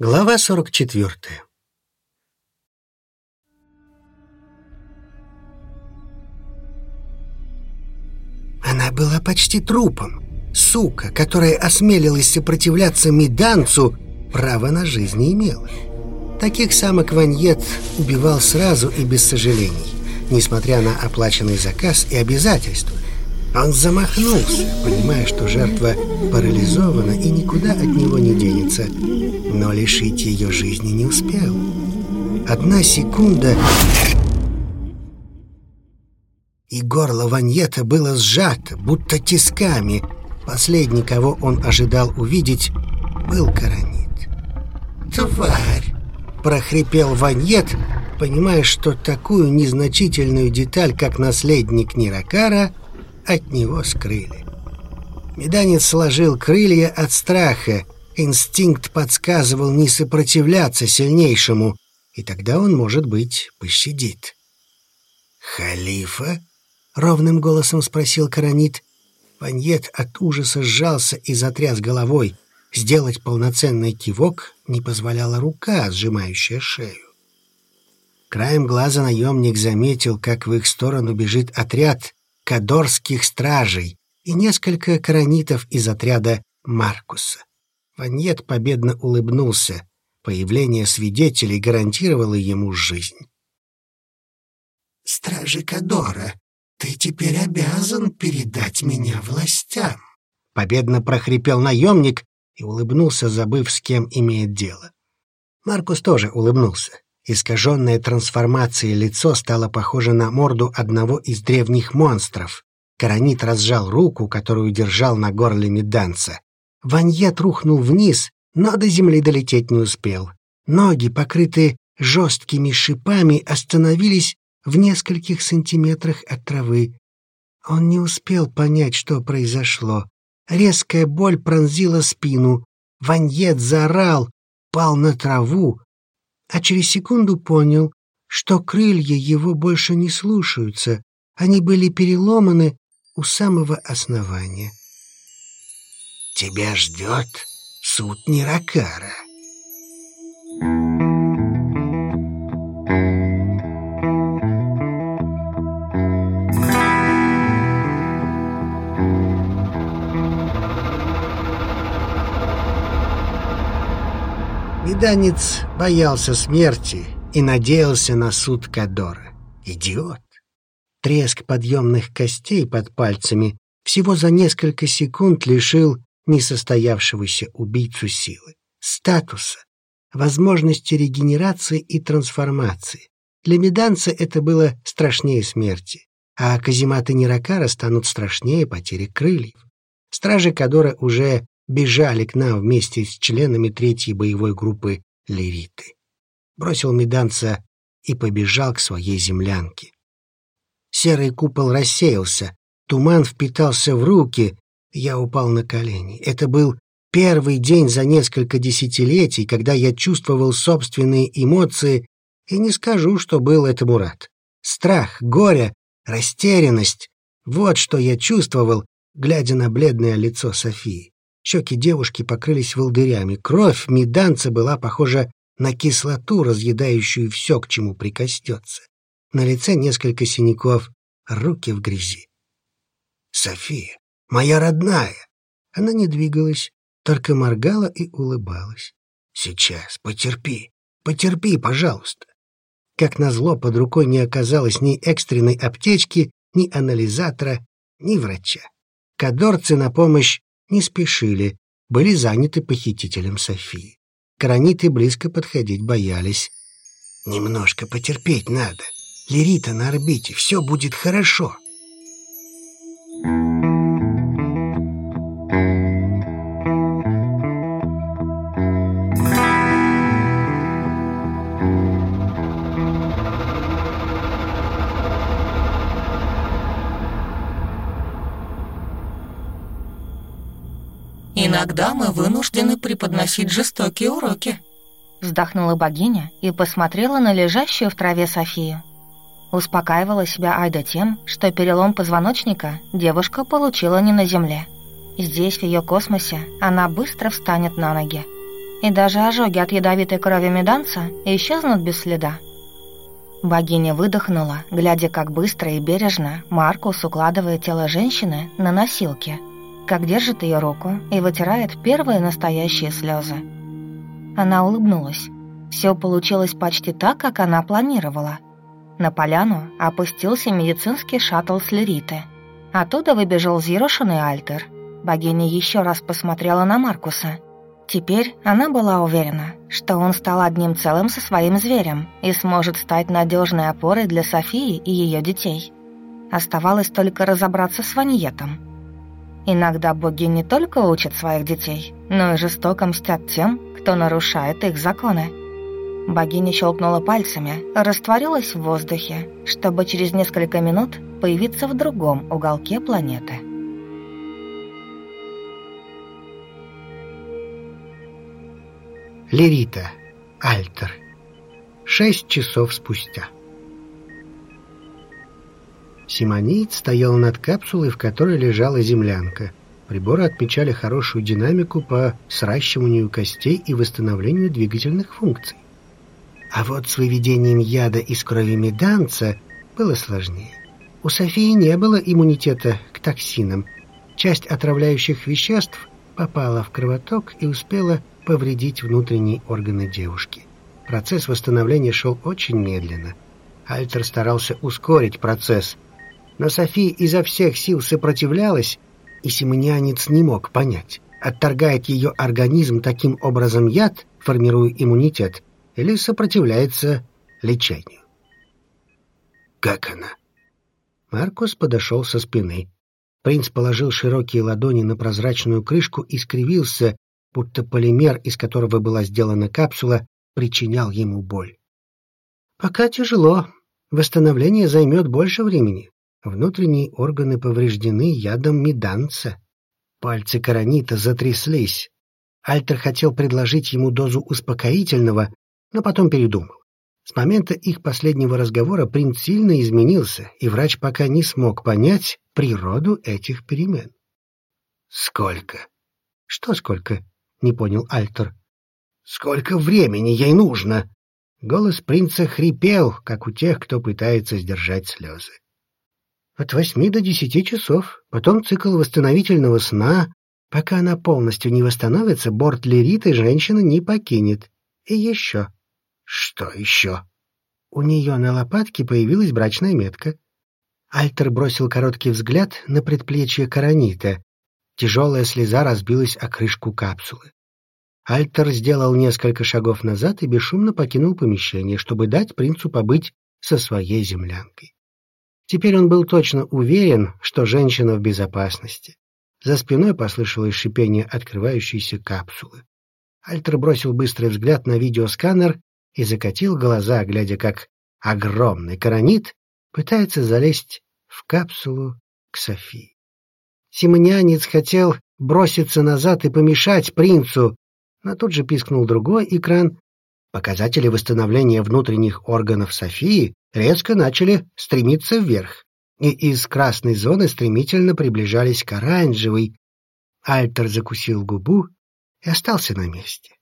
Глава 44 Она была почти трупом. Сука, которая осмелилась сопротивляться Меданцу, права на жизнь не имела. Таких самок Ваньет убивал сразу и без сожалений, несмотря на оплаченный заказ и обязательства. Он замахнулся, понимая, что жертва парализована и никуда от него не денется, но лишить ее жизни не успел. Одна секунда, и горло Ваньета было сжато, будто тисками. Последний, кого он ожидал увидеть, был Каранит. «Тварь!» — прохрипел Ваньет, понимая, что такую незначительную деталь, как наследник Ниракара, от него скрыли. Меданец сложил крылья от страха. Инстинкт подсказывал не сопротивляться сильнейшему, и тогда он, может быть, пощадит. «Халифа?» — ровным голосом спросил Каранит. Ваньет от ужаса сжался и затряс головой. Сделать полноценный кивок не позволяла рука, сжимающая шею. Краем глаза наемник заметил, как в их сторону бежит отряд кадорских стражей и несколько коронитов из отряда Маркуса. Ваньет победно улыбнулся. Появление свидетелей гарантировало ему жизнь. «Стражи Кадора, ты теперь обязан передать меня властям!» Победно прохрипел наемник и улыбнулся, забыв, с кем имеет дело. Маркус тоже улыбнулся. Искаженное трансформацией лицо стало похоже на морду одного из древних монстров. Каранит разжал руку, которую держал на горле меданца. Ваньет рухнул вниз, но до земли долететь не успел. Ноги, покрытые жесткими шипами, остановились в нескольких сантиметрах от травы. Он не успел понять, что произошло. Резкая боль пронзила спину. Ваньет заорал, пал на траву, а через секунду понял, что крылья его больше не слушаются. Они были переломаны у самого основания. «Тебя ждет суд Ниракара», Данец боялся смерти и надеялся на суд Кадора. Идиот! Треск подъемных костей под пальцами всего за несколько секунд лишил несостоявшегося убийцу силы, статуса, возможности регенерации и трансформации. Для меданца это было страшнее смерти, а казематы Ниракара станут страшнее потери крыльев. Стражи Кадора уже бежали к нам вместе с членами третьей боевой группы Лериты. Бросил меданца и побежал к своей землянке. Серый купол рассеялся, туман впитался в руки, я упал на колени. Это был первый день за несколько десятилетий, когда я чувствовал собственные эмоции, и не скажу, что был этому рад. Страх, горе, растерянность — вот что я чувствовал, глядя на бледное лицо Софии. Щеки девушки покрылись волдырями. Кровь меданца была похожа на кислоту, разъедающую все, к чему прикоснется. На лице несколько синяков, руки в грязи. «София, моя родная!» Она не двигалась, только моргала и улыбалась. «Сейчас, потерпи, потерпи, пожалуйста!» Как назло, под рукой не оказалось ни экстренной аптечки, ни анализатора, ни врача. Кадорцы на помощь не спешили, были заняты похитителем Софии. Караниты близко подходить боялись. «Немножко потерпеть надо. Лирита на орбите, все будет хорошо». Иногда мы вынуждены преподносить жестокие уроки. Вздохнула богиня и посмотрела на лежащую в траве Софию. Успокаивала себя Айда тем, что перелом позвоночника девушка получила не на земле. Здесь, в ее космосе, она быстро встанет на ноги. и даже ожоги от ядовитой крови меданца исчезнут без следа. Богиня выдохнула, глядя, как быстро и бережно Маркус укладывает тело женщины на носилки, как держит ее руку и вытирает первые настоящие слезы. Она улыбнулась. Все получилось почти так, как она планировала. На поляну опустился медицинский шаттл с Лериты. Оттуда выбежал зерошенный Альтер. Богиня еще раз посмотрела на Маркуса. Теперь она была уверена, что он стал одним целым со своим зверем и сможет стать надежной опорой для Софии и ее детей. Оставалось только разобраться с Ваньетом. Иногда боги не только учат своих детей, но и жестоко мстят тем, кто нарушает их законы. Богиня щелкнула пальцами, растворилась в воздухе, чтобы через несколько минут появиться в другом уголке планеты. Лерита. Альтер. Шесть часов спустя. Симонит стоял над капсулой, в которой лежала землянка. Приборы отмечали хорошую динамику по сращиванию костей и восстановлению двигательных функций. А вот с выведением яда из крови меданца было сложнее. У Софии не было иммунитета к токсинам. Часть отравляющих веществ попала в кровоток и успела повредить внутренние органы девушки. Процесс восстановления шел очень медленно. Альтер старался ускорить процесс, но София изо всех сил сопротивлялась, и симонианец не мог понять, отторгает ее организм таким образом яд, формируя иммунитет, или сопротивляется лечению. «Как она?» Маркус подошел со спины. Принц положил широкие ладони на прозрачную крышку и скривился, будто полимер, из которого была сделана капсула, причинял ему боль. «Пока тяжело. Восстановление займет больше времени. Внутренние органы повреждены ядом меданца». Пальцы Каранита затряслись. Альтер хотел предложить ему дозу успокоительного, но потом передумал. С момента их последнего разговора принц сильно изменился, и врач пока не смог понять природу этих перемен. «Сколько?» «Что сколько?» — не понял Альтер. «Сколько времени ей нужно?» Голос принца хрипел, как у тех, кто пытается сдержать слезы. «От восьми до десяти часов, потом цикл восстановительного сна. Пока она полностью не восстановится, борт Лериты женщина не покинет. И еще...» Что еще? У нее на лопатке появилась брачная метка. Альтер бросил короткий взгляд на предплечье Каранита. Тяжелая слеза разбилась о крышку капсулы. Альтер сделал несколько шагов назад и бесшумно покинул помещение, чтобы дать принцу побыть со своей землянкой. Теперь он был точно уверен, что женщина в безопасности. За спиной послышалось шипение открывающейся капсулы. Альтер бросил быстрый взгляд на видеосканер и закатил глаза, глядя, как огромный коронит пытается залезть в капсулу к Софии. Симонянец хотел броситься назад и помешать принцу, но тут же пискнул другой экран. Показатели восстановления внутренних органов Софии резко начали стремиться вверх, и из красной зоны стремительно приближались к оранжевой. Альтер закусил губу и остался на месте.